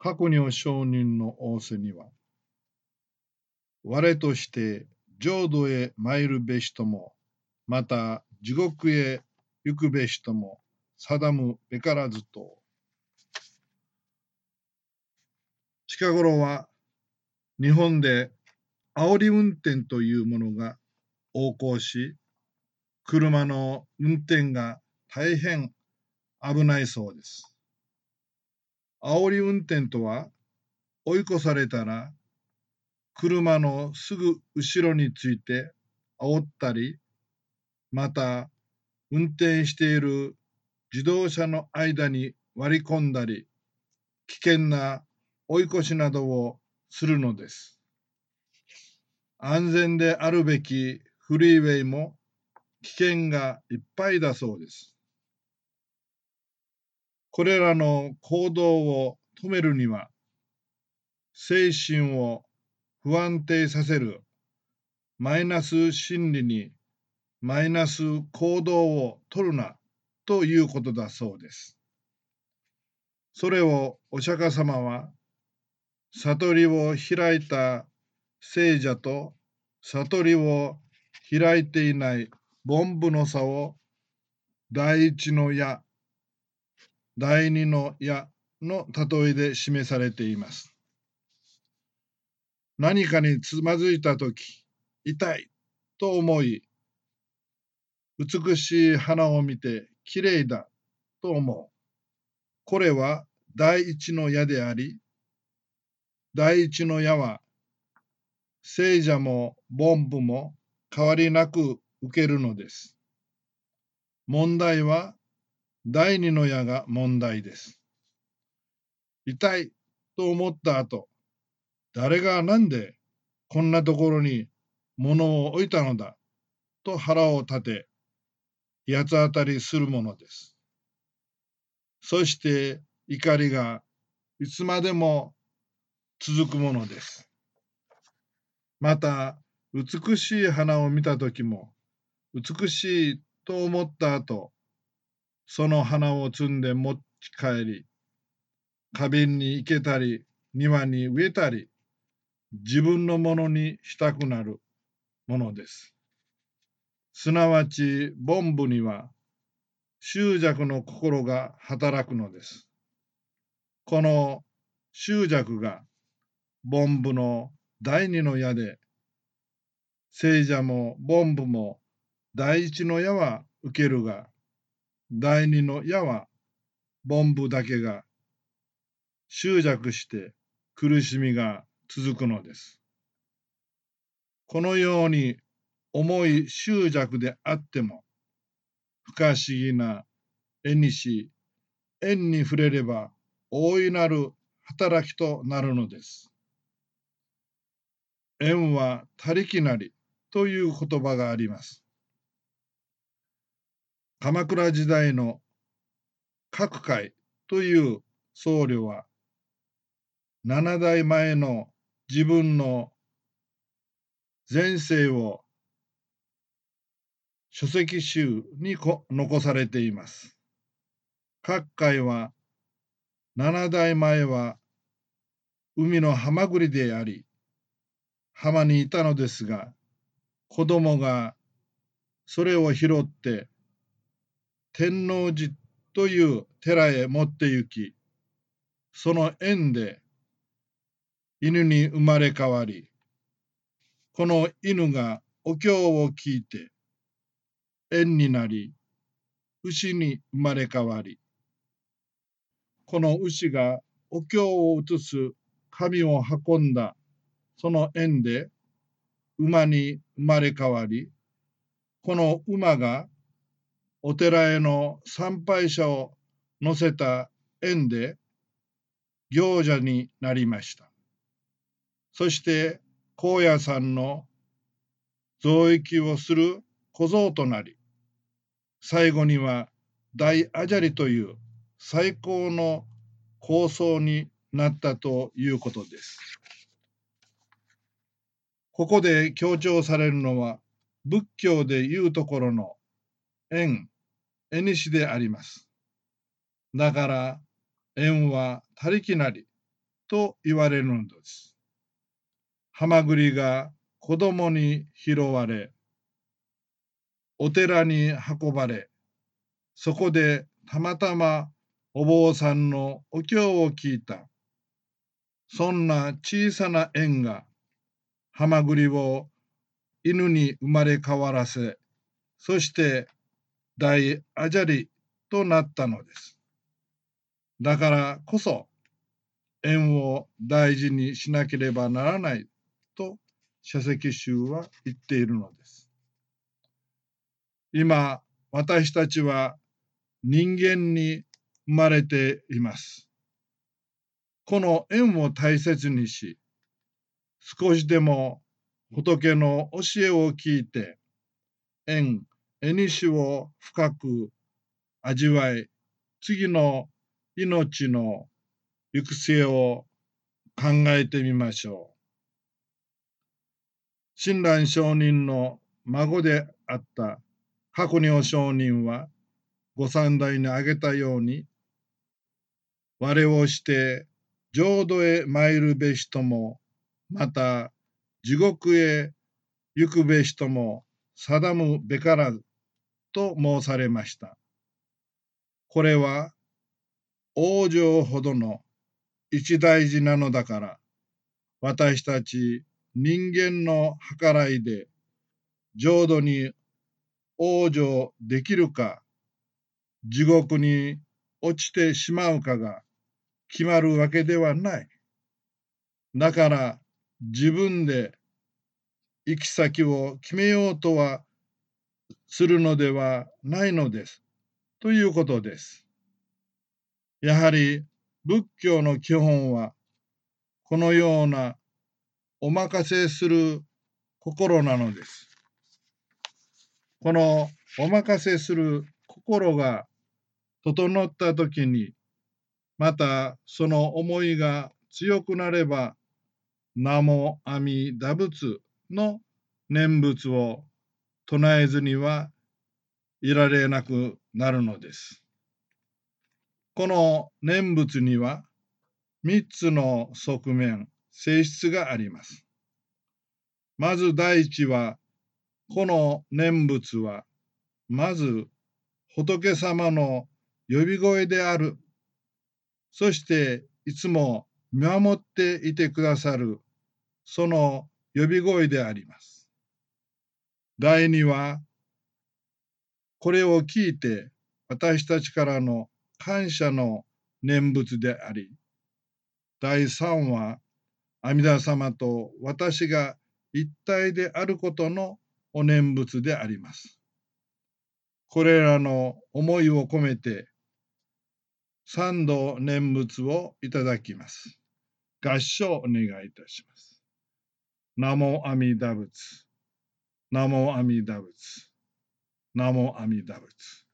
各女商人の仰せには、我として浄土へ参るべしとも、また地獄へ行くべしとも定むべからずと。近頃は日本で煽り運転というものが横行し、車の運転が大変危ないそうです。煽り運転とは、追い越されたら、車のすぐ後ろについて煽ったり、また、運転している自動車の間に割り込んだり、危険な追い越しなどをするのです。安全であるべきフリーウェイも危険がいっぱいだそうです。これらの行動を止めるには、精神を不安定させるマイナス心理にマイナス行動を取るなということだそうです。それをお釈迦様は悟りを開いた聖者と悟りを開いていない凡夫の差を第一の矢第二の矢の例えで示されています。何かにつまずいたとき、痛いと思い、美しい花を見てきれいだと思う。これは第一の矢であり、第一の矢は聖者も凡夫も変わりなく受けるのです。問題は第二の矢が問題です。痛いと思った後、誰がなんでこんなところに物を置いたのだと腹を立て、八つ当たりするものです。そして怒りがいつまでも続くものです。また、美しい花を見た時も、美しいと思った後、その花を摘んで持ち帰り、花瓶に生けたり、庭に植えたり、自分のものにしたくなるものです。すなわち、凡夫には執着の心が働くのです。この執着が凡夫の第二の矢で、聖者も凡夫も第一の矢は受けるが、第二の矢は凡夫だけが執着して苦しみが続くのです。このように重い執着であっても不可思議な絵にし縁に触れれば大いなる働きとなるのです。縁は他力なりという言葉があります。鎌倉時代の各界という僧侶は、七代前の自分の前世を書籍集に残されています。各界は、七代前は海のハマグリであり、浜にいたのですが、子供がそれを拾って天王寺という寺へ持って行き、その縁で犬に生まれ変わり、この犬がお経を聞いて縁になり、牛に生まれ変わり、この牛がお経を移す神を運んだその縁で馬に生まれ変わり、この馬がお寺への参拝者を乗せた縁で行者になりました。そして高野山の増益をする小僧となり、最後には大アジャリという最高の構想になったということです。ここで強調されるのは仏教でいうところの縁、縁しであります。だから、縁は他力なりと言われるのです。ハマグリが子供に拾われ、お寺に運ばれ、そこでたまたまお坊さんのお経を聞いた。そんな小さな縁が、ハマグリを犬に生まれ変わらせ、そして大アジャリとなったのです。だからこそ、縁を大事にしなければならないと、社石宗は言っているのです。今、私たちは人間に生まれています。この縁を大切にし、少しでも仏の教えを聞いて、縁、縁しを深く味わい、次の命の行く末を考えてみましょう。親鸞上人の孫であった白如上人は、ご三代に挙げたように、我をして浄土へ参るべしとも、また地獄へ行くべしとも定むべからずと申されました。これは往生ほどの一大事なのだから、私たち人間の計らいで浄土に往生できるか、地獄に落ちてしまうかが決まるわけではない。だから自分で行き先を決めようとはするのではないのです。ということです。やはり仏教の基本はこのようなお任せする心なのです。このお任せする心が整った時にまたその思いが強くなれば、名も阿弥陀仏の念仏を唱えずにはいられなくなるのです。この念仏には三つの側面、性質があります。まず第一は、この念仏は、まず仏様の呼び声であるそしていつも見守っていてくださるその呼び声であります。第二は、これを聞いて私たちからの感謝の念仏であり、第三は、阿弥陀様と私が一体であることのお念仏であります。これらの思いを込めて三度念仏をいただきます。合唱お願いいたします。ナモ阿弥陀仏。ナモアミダブツ。ナモアミダブツ。